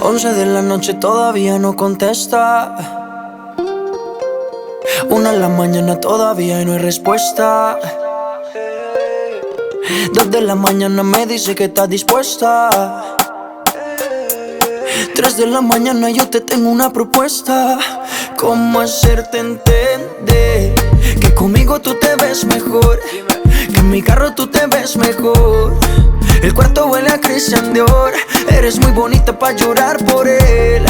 11 de la noche todavía no contesta. Una en la mañana todavía no hay respuesta. Dos de la mañana me dice que está dispuesta. Tres de la mañana yo te tengo una propuesta. ¿Cómo hacerte entender que conmigo tú te ves mejor? Que en mi carro tú te ves mejor. El cuarto huele a Christian Dior. Eres muy bonita para llorar por él.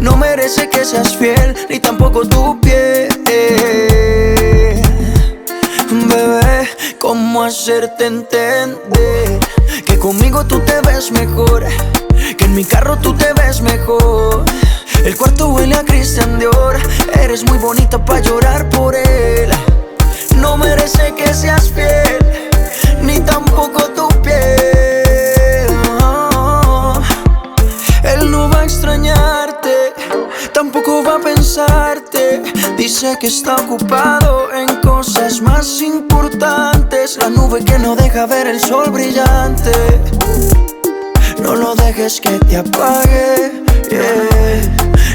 No merece que seas fiel, ni tampoco tu piel. Bebé, ¿cómo hacerte entender? Que conmigo tú te ves mejor. Que en mi carro tú te ves mejor. El cuarto huele a Christian Dior. Eres muy bonita para llorar por él. Pensarte. Dice que está ocupado en cosas más importantes. La nube que no deja ver el sol brillante. No lo dejes que te apague.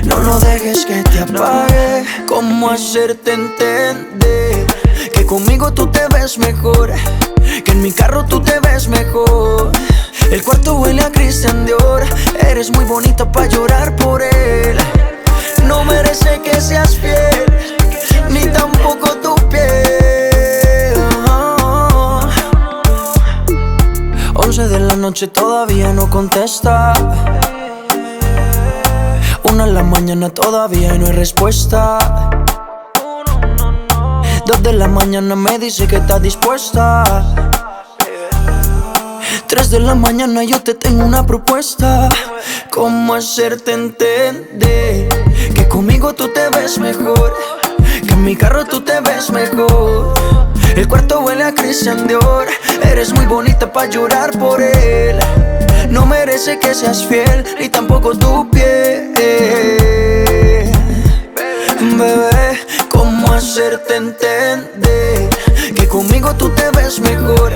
No lo dejes que te apague. ¿Cómo hacerte entender? Que conmigo tú te ves mejor. Que en mi carro tú te ves mejor. El cuarto huele a Christian Dior. Eres muy bonita para llorar por él. No merece que seas fiel, ni tampoco tu piel. Once de la noche todavía no contesta. Una en la mañana todavía no hay respuesta. Dos de la mañana me dice que está dispuesta. 3 de la mañana yo te tengo una propuesta. ¿Cómo hacerte entender que conmigo tú te ves mejor? Que en mi carro tú te ves mejor. El cuarto huele a Christian Dior. Eres muy bonita para llorar por él. No merece que seas fiel, ni tampoco tu piel. Bebé, ¿cómo hacerte entender que conmigo tú te ves mejor?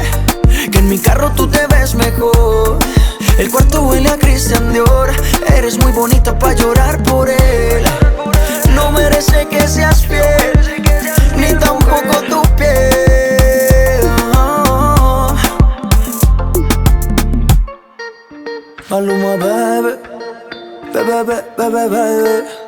En mi carro tú te ves mejor. El cuarto huele a Christian Dior. Eres muy bonita para llorar por él. No merece que seas fiel, ni tampoco tu piel. Maluma, bebé, bebé, bebé, bebé.